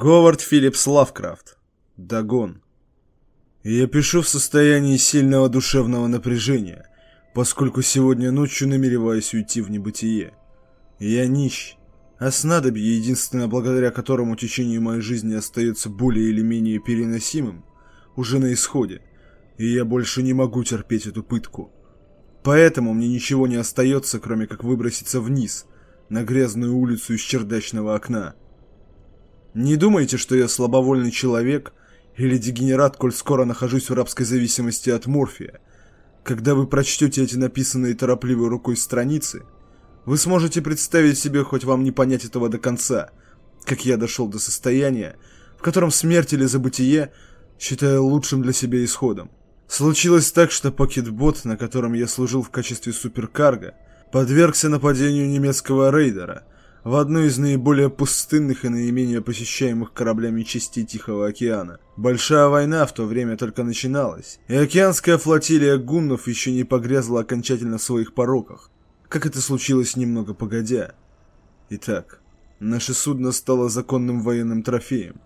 Говард Филлипс Лавкрафт. Дагон. Я пишу в состоянии сильного душевного напряжения, поскольку сегодня ночью намереваюсь уйти в небытие. Я нищ, а снадобье, единственное благодаря которому течение моей жизни остается более или менее переносимым, уже на исходе, и я больше не могу терпеть эту пытку. Поэтому мне ничего не остается, кроме как выброситься вниз, на грязную улицу из чердачного окна. Не думайте, что я слабовольный человек или дегенерат, коль скоро нахожусь в рабской зависимости от морфия. Когда вы прочтете эти написанные торопливой рукой страницы, вы сможете представить себе, хоть вам не понять этого до конца, как я дошел до состояния, в котором смерть или забытие считаю лучшим для себя исходом. Случилось так, что пакетбот, на котором я служил в качестве суперкарга, подвергся нападению немецкого рейдера – в одну из наиболее пустынных и наименее посещаемых кораблями частей Тихого океана. Большая война в то время только начиналась, и океанская флотилия гуннов еще не погрязла окончательно в своих пороках, как это случилось немного погодя. Итак, наше судно стало законным военным трофеем,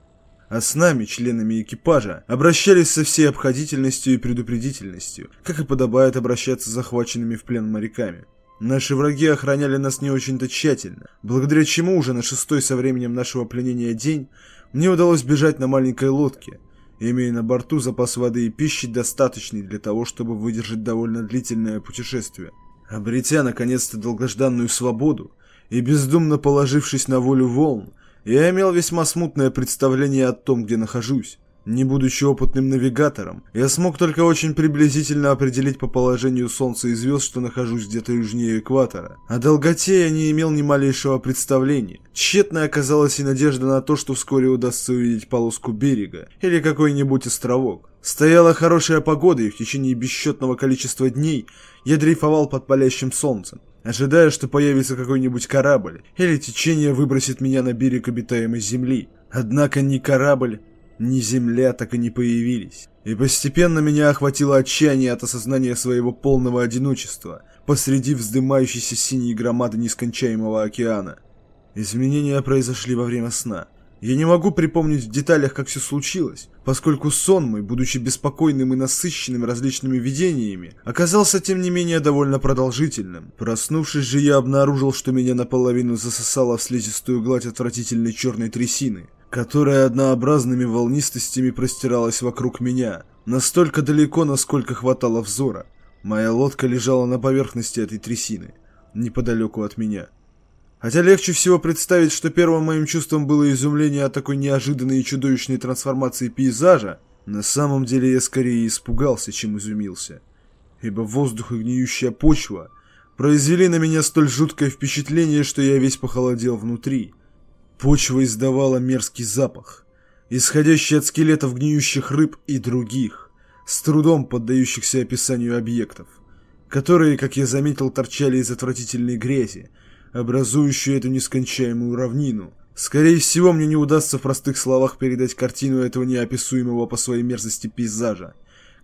а с нами, членами экипажа, обращались со всей обходительностью и предупредительностью, как и подобает обращаться с захваченными в плен моряками. Наши враги охраняли нас не очень-то тщательно, благодаря чему уже на шестой со временем нашего пленения день мне удалось бежать на маленькой лодке, имея на борту запас воды и пищи достаточный для того, чтобы выдержать довольно длительное путешествие. Обретя наконец-то долгожданную свободу и бездумно положившись на волю волн, я имел весьма смутное представление о том, где нахожусь. Не будучи опытным навигатором, я смог только очень приблизительно определить по положению Солнца и звезд, что нахожусь где-то южнее экватора. О долготе я не имел ни малейшего представления. Тщетной оказалась и надежда на то, что вскоре удастся увидеть полоску берега или какой-нибудь островок. Стояла хорошая погода, и в течение бесчетного количества дней я дрейфовал под палящим солнцем, ожидая, что появится какой-нибудь корабль, или течение выбросит меня на берег обитаемой земли. Однако ни корабль, ни земля так и не появились. И постепенно меня охватило отчаяние от осознания своего полного одиночества посреди вздымающейся синей громады нескончаемого океана. Изменения произошли во время сна. Я не могу припомнить в деталях, как все случилось, поскольку сон мой, будучи беспокойным и насыщенным различными видениями, оказался тем не менее довольно продолжительным. Проснувшись же, я обнаружил, что меня наполовину засосало в слизистую гладь отвратительной черной трясины, которая однообразными волнистостями простиралась вокруг меня, настолько далеко, насколько хватало взора. Моя лодка лежала на поверхности этой трясины, неподалеку от меня. Хотя легче всего представить, что первым моим чувством было изумление от такой неожиданной и чудовищной трансформации пейзажа, на самом деле я скорее испугался, чем изумился. Ибо воздух и гниющая почва произвели на меня столь жуткое впечатление, что я весь похолодел внутри – Почва издавала мерзкий запах, исходящий от скелетов гниющих рыб и других, с трудом поддающихся описанию объектов, которые, как я заметил, торчали из отвратительной грязи, образующей эту нескончаемую равнину. Скорее всего, мне не удастся в простых словах передать картину этого неописуемого по своей мерзости пейзажа,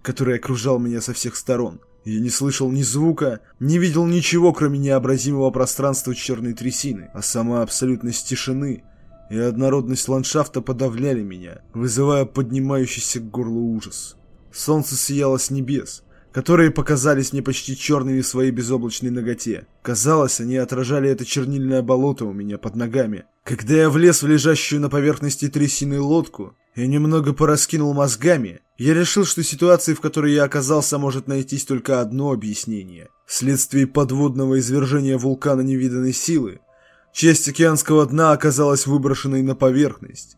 который окружал меня со всех сторон. Я не слышал ни звука, не видел ничего, кроме необразимого пространства черной трясины, а сама абсолютность тишины и однородность ландшафта подавляли меня, вызывая поднимающийся к горлу ужас. Солнце сияло с небес, которые показались мне почти черными в своей безоблачной ноготе. Казалось, они отражали это чернильное болото у меня под ногами. Когда я влез в лежащую на поверхности трясины лодку и немного пораскинул мозгами, я решил, что ситуации, в которой я оказался, может найтись только одно объяснение. Вследствие подводного извержения вулкана невиданной силы, часть океанского дна оказалась выброшенной на поверхность.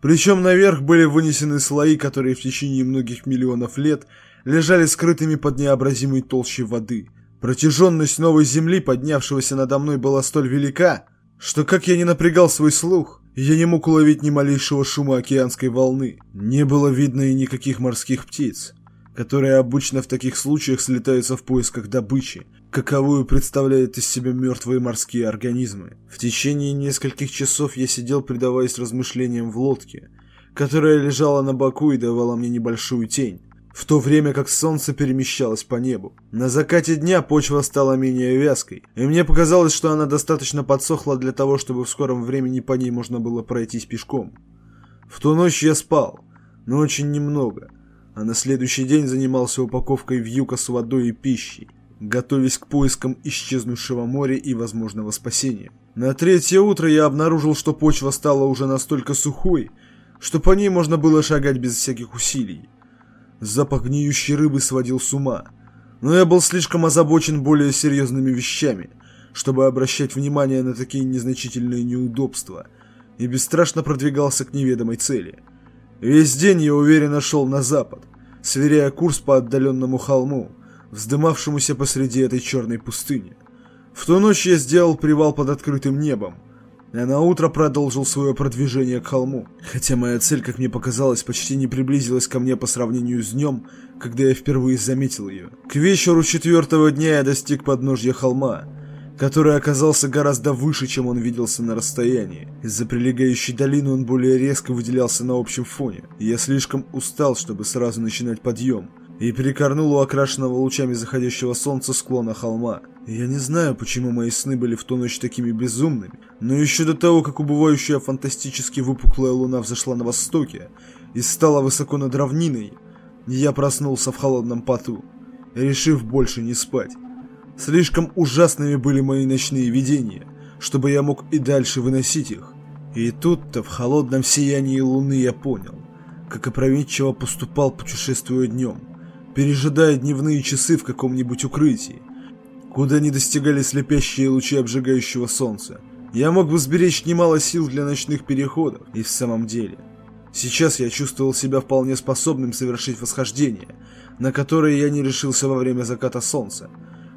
Причем наверх были вынесены слои, которые в течение многих миллионов лет лежали скрытыми под необразимой толщей воды. Протяженность новой земли, поднявшегося надо мной, была столь велика, что как я не напрягал свой слух, я не мог уловить ни малейшего шума океанской волны. Не было видно и никаких морских птиц, которые обычно в таких случаях слетаются в поисках добычи, каковую представляют из себя мертвые морские организмы. В течение нескольких часов я сидел, предаваясь размышлениям в лодке, которая лежала на боку и давала мне небольшую тень в то время как солнце перемещалось по небу. На закате дня почва стала менее вязкой, и мне показалось, что она достаточно подсохла для того, чтобы в скором времени по ней можно было пройтись пешком. В ту ночь я спал, но очень немного, а на следующий день занимался упаковкой вьюка с водой и пищей, готовясь к поискам исчезнувшего моря и возможного спасения. На третье утро я обнаружил, что почва стала уже настолько сухой, что по ней можно было шагать без всяких усилий. Запах гниющей рыбы сводил с ума, но я был слишком озабочен более серьезными вещами, чтобы обращать внимание на такие незначительные неудобства, и бесстрашно продвигался к неведомой цели. Весь день я уверенно шел на запад, сверяя курс по отдаленному холму, вздымавшемуся посреди этой черной пустыни. В ту ночь я сделал привал под открытым небом, а на утро продолжил свое продвижение к холму. Хотя моя цель, как мне показалось, почти не приблизилась ко мне по сравнению с днем, когда я впервые заметил ее. К вечеру четвертого дня я достиг подножья холма, который оказался гораздо выше, чем он виделся на расстоянии. Из-за прилегающей долины он более резко выделялся на общем фоне, я слишком устал, чтобы сразу начинать подъем, и перекорнул у окрашенного лучами заходящего солнца склона холма. Я не знаю, почему мои сны были в ту ночь такими безумными, но еще до того, как убывающая фантастически выпуклая луна взошла на востоке и стала высоко над равниной, я проснулся в холодном поту, решив больше не спать. Слишком ужасными были мои ночные видения, чтобы я мог и дальше выносить их. И тут-то в холодном сиянии луны я понял, как опрометчиво поступал, путешествуя днем пережидая дневные часы в каком-нибудь укрытии, куда не достигали слепящие лучи обжигающего солнца. Я мог бы сберечь немало сил для ночных переходов, и в самом деле. Сейчас я чувствовал себя вполне способным совершить восхождение, на которое я не решился во время заката солнца.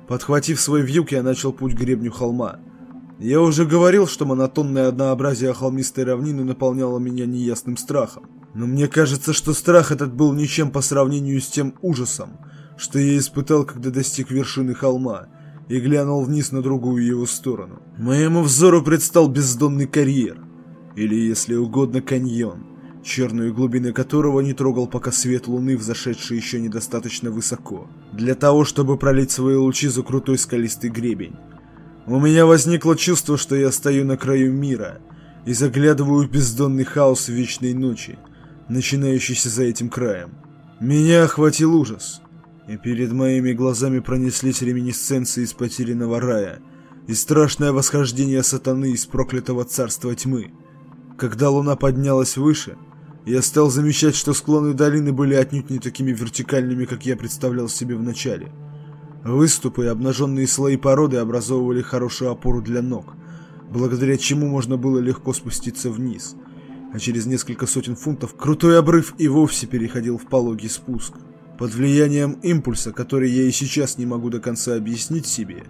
Подхватив свой вьюг, я начал путь к гребню холма. Я уже говорил, что монотонное однообразие холмистой равнины наполняло меня неясным страхом. Но мне кажется, что страх этот был ничем по сравнению с тем ужасом, что я испытал, когда достиг вершины холма и глянул вниз на другую его сторону. Моему взору предстал бездонный карьер, или, если угодно, каньон, черную глубины которого не трогал пока свет луны, взошедший еще недостаточно высоко, для того, чтобы пролить свои лучи за крутой скалистый гребень. У меня возникло чувство, что я стою на краю мира и заглядываю в бездонный хаос вечной ночи, начинающийся за этим краем. Меня охватил ужас, и перед моими глазами пронеслись реминисценции из потерянного рая и страшное восхождение сатаны из проклятого царства тьмы. Когда луна поднялась выше, я стал замечать, что склоны долины были отнюдь не такими вертикальными, как я представлял себе вначале. Выступы и обнаженные слои породы образовывали хорошую опору для ног, благодаря чему можно было легко спуститься вниз – а через несколько сотен фунтов крутой обрыв и вовсе переходил в пологий спуск. Под влиянием импульса, который я и сейчас не могу до конца объяснить себе,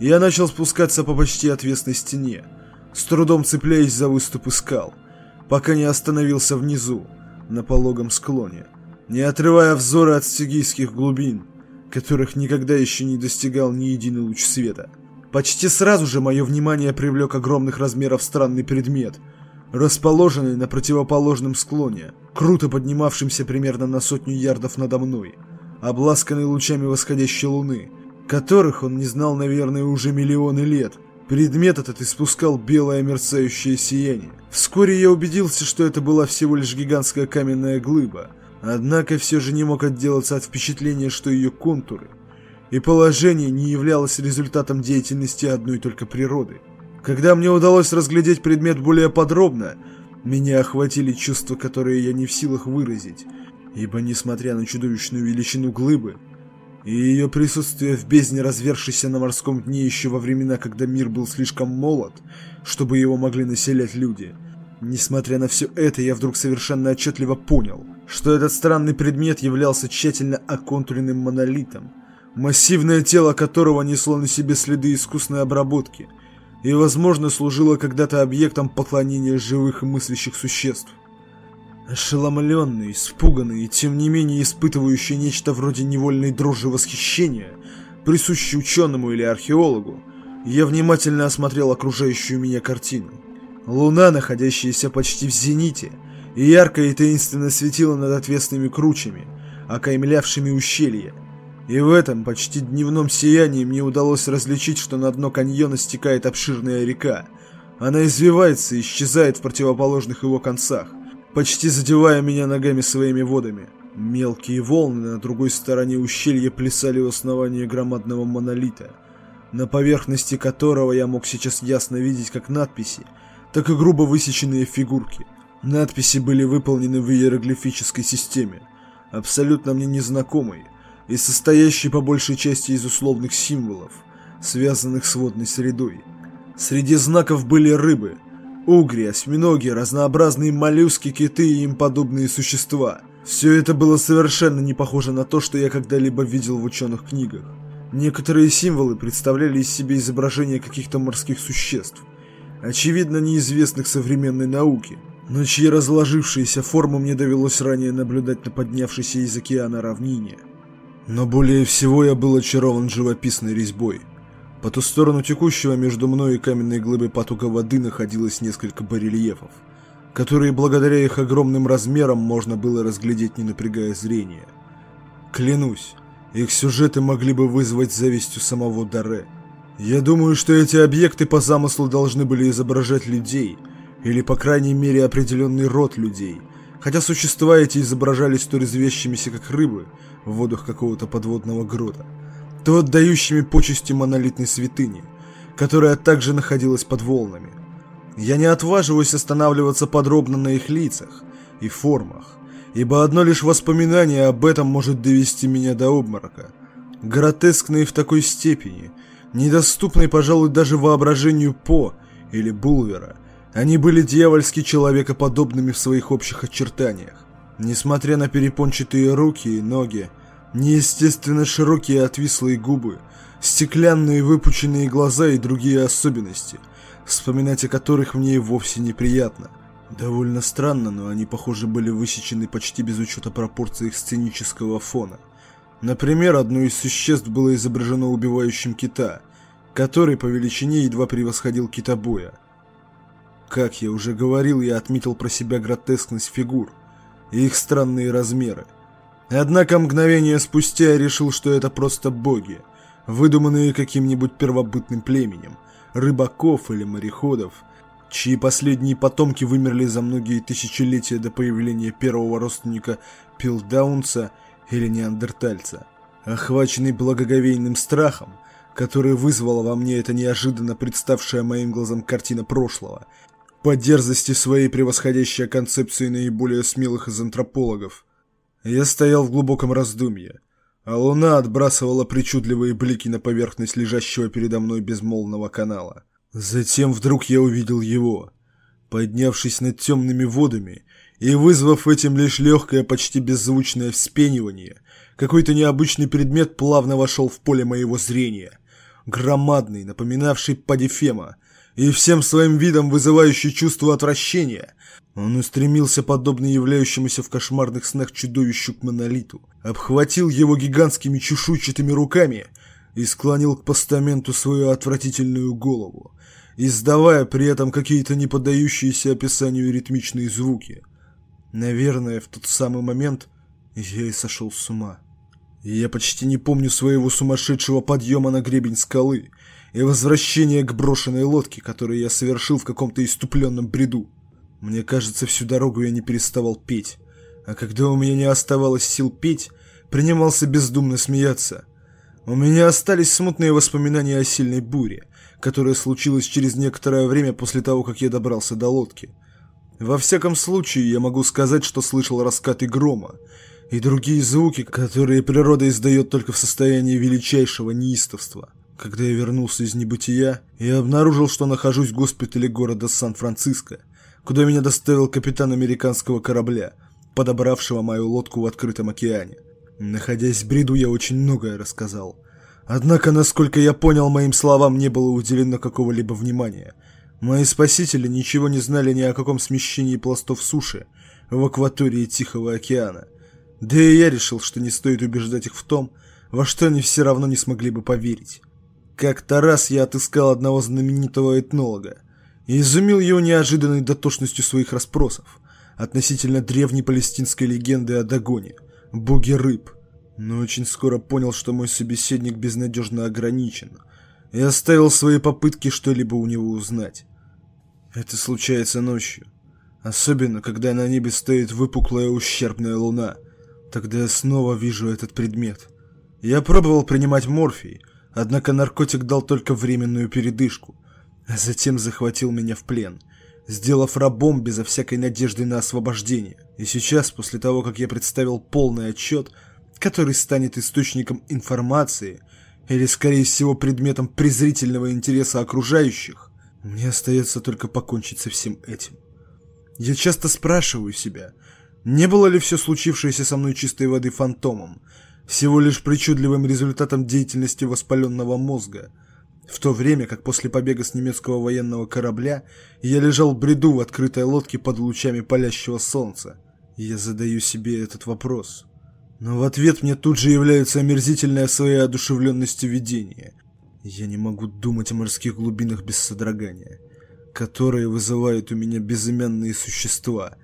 я начал спускаться по почти отвесной стене, с трудом цепляясь за выступы скал, пока не остановился внизу, на пологом склоне, не отрывая взоры от стигийских глубин, которых никогда еще не достигал ни единый луч света. Почти сразу же мое внимание привлек огромных размеров странный предмет — расположенный на противоположном склоне, круто поднимавшимся примерно на сотню ярдов надо мной, обласканный лучами восходящей луны, которых он не знал, наверное, уже миллионы лет. Предмет этот испускал белое мерцающее сияние. Вскоре я убедился, что это была всего лишь гигантская каменная глыба, однако все же не мог отделаться от впечатления, что ее контуры и положение не являлось результатом деятельности одной только природы. Когда мне удалось разглядеть предмет более подробно, меня охватили чувства, которые я не в силах выразить, ибо, несмотря на чудовищную величину глыбы и ее присутствие в бездне, развершейся на морском дне еще во времена, когда мир был слишком молод, чтобы его могли населять люди, несмотря на все это, я вдруг совершенно отчетливо понял, что этот странный предмет являлся тщательно оконтуренным монолитом, массивное тело которого несло на себе следы искусной обработки – и, возможно, служила когда-то объектом поклонения живых и мыслящих существ. Ошеломленный, испуганный и тем не менее испытывающий нечто вроде невольной дрожи восхищения, присущей ученому или археологу, я внимательно осмотрел окружающую меня картину. Луна, находящаяся почти в зените, ярко и таинственно светила над отвесными кручами, окаймлявшими ущелье, и в этом почти дневном сиянии мне удалось различить, что на дно каньона стекает обширная река. Она извивается и исчезает в противоположных его концах. почти задевая меня ногами своими водами. Мелкие волны на другой стороне ущелья плясали у основания громадного монолита, на поверхности которого я мог сейчас ясно видеть как надписи, так и грубо высеченные фигурки. Надписи были выполнены в иероглифической системе, абсолютно мне незнакомой, и состоящей по большей части из условных символов, связанных с водной средой. Среди знаков были рыбы, угри, осьминоги, разнообразные моллюски, киты и им подобные существа – все это было совершенно не похоже на то, что я когда-либо видел в ученых книгах. Некоторые символы представляли из себя изображения каких-то морских существ, очевидно неизвестных современной науке, но чьи разложившиеся формы мне довелось ранее наблюдать на поднявшейся из океана равнине. Но более всего я был очарован живописной резьбой. По ту сторону текущего между мной и каменной глыбой потока воды находилось несколько барельефов – которые благодаря их огромным размерам можно было разглядеть, не напрягая зрения. Клянусь, их сюжеты могли бы вызвать зависть у самого Даре. Я думаю, что эти объекты по замыслу должны были изображать людей, или по крайней мере определенный род людей, хотя существа эти изображались то резвящимися как рыбы в водах какого-то подводного грота, то отдающими почести монолитной святыни, которая также находилась под волнами – я не отваживаюсь останавливаться подробно на их лицах и формах, ибо одно лишь воспоминание об этом может довести меня до обморока. Гротескные в такой степени, недоступные, пожалуй, даже воображению По или Булвера, они были дьявольски человекоподобными в своих общих очертаниях. Несмотря на перепончатые руки и ноги, неестественно широкие отвислые губы, стеклянные выпученные глаза и другие особенности – вспоминать о которых мне и вовсе неприятно. Довольно странно, но они, похоже, были высечены почти без учета пропорций их сценического фона. Например, одно из существ было изображено убивающим кита, который по величине едва превосходил китобоя. Как я уже говорил, я отметил про себя гротескность фигур и их странные размеры. Однако мгновение спустя я решил, что это просто боги, выдуманные каким-нибудь первобытным племенем, рыбаков или мореходов, чьи последние потомки вымерли за многие тысячелетия до появления первого родственника Пилдаунца или неандертальца. Охваченный благоговейным страхом, который вызвала во мне эта неожиданно представшая моим глазам картина прошлого, по дерзости своей превосходящая концепции наиболее смелых из антропологов, я стоял в глубоком раздумье, а луна отбрасывала причудливые блики на поверхность лежащего передо мной безмолвного канала. Затем вдруг я увидел его, поднявшись над темными водами и вызвав этим лишь легкое, почти беззвучное вспенивание, какой-то необычный предмет плавно вошел в поле моего зрения, громадный, напоминавший Падифема, и всем своим видом вызывающий чувство отвращения, он устремился, подобно являющемуся в кошмарных снах чудовищу к монолиту, обхватил его гигантскими чешуйчатыми руками и склонил к постаменту свою отвратительную голову, издавая при этом какие-то не поддающиеся описанию ритмичные звуки. Наверное, в тот самый момент я и сошел с ума. я почти не помню своего сумасшедшего подъема на гребень скалы и возвращения к брошенной лодке, которую я совершил в каком-то иступленном бреду. Мне кажется, всю дорогу я не переставал петь. А когда у меня не оставалось сил петь, принимался бездумно смеяться. У меня остались смутные воспоминания о сильной буре, которая случилась через некоторое время после того, как я добрался до лодки. Во всяком случае, я могу сказать, что слышал раскаты грома и другие звуки, которые природа издает только в состоянии величайшего неистовства. Когда я вернулся из небытия, я обнаружил, что нахожусь в госпитале города Сан-Франциско – куда меня доставил капитан американского корабля, подобравшего мою лодку в открытом океане. Находясь в бреду, я очень многое рассказал. Однако, насколько я понял, моим словам не было уделено какого-либо внимания. Мои спасители ничего не знали ни о каком смещении пластов суши в акватории Тихого океана. Да и я решил, что не стоит убеждать их в том, во что они все равно не смогли бы поверить. Как-то раз я отыскал одного знаменитого этнолога, и изумил его неожиданной дотошностью своих расспросов относительно древней палестинской легенды о Дагоне, боге рыб, но очень скоро понял, что мой собеседник безнадежно ограничен, и оставил свои попытки что-либо у него узнать. Это случается ночью. Особенно, когда на небе стоит выпуклая ущербная луна. Тогда я снова вижу этот предмет. Я пробовал принимать морфий, однако наркотик дал только временную передышку, а затем захватил меня в плен, сделав рабом безо всякой надежды на освобождение. И сейчас, после того, как я представил полный отчет, который станет источником информации, или, скорее всего, предметом презрительного интереса окружающих, мне остается только покончить со всем этим. Я часто спрашиваю себя, не было ли все случившееся со мной чистой воды фантомом, всего лишь причудливым результатом деятельности воспаленного мозга, в то время как после побега с немецкого военного корабля я лежал в бреду в открытой лодке под лучами палящего солнца. я задаю себе этот вопрос. Но в ответ мне тут же является омерзительное своей одушевленностью видение. Я не могу думать о морских глубинах без содрогания которые вызывают у меня безымянные существа.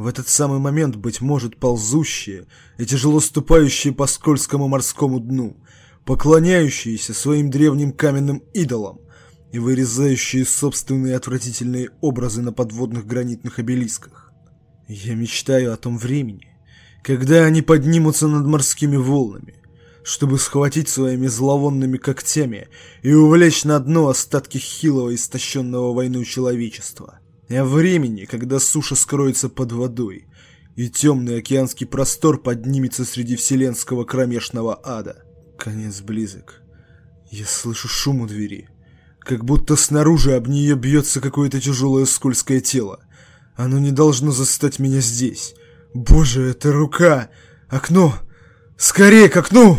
В этот самый момент, быть может, ползущие и тяжело ступающие по скользкому морскому дну, поклоняющиеся своим древним каменным идолам и вырезающие собственные отвратительные образы на подводных гранитных обелисках. Я мечтаю о том времени, когда они поднимутся над морскими волнами, чтобы схватить своими зловонными когтями и увлечь на дно остатки хилого истощенного войной человечества. О времени, когда суша скроется под водой, и темный океанский простор поднимется среди вселенского кромешного ада. Конец близок. Я слышу шум у двери. Как будто снаружи об нее бьется какое-то тяжелое скользкое тело. Оно не должно застать меня здесь. Боже, это рука! Окно! Скорее к окну!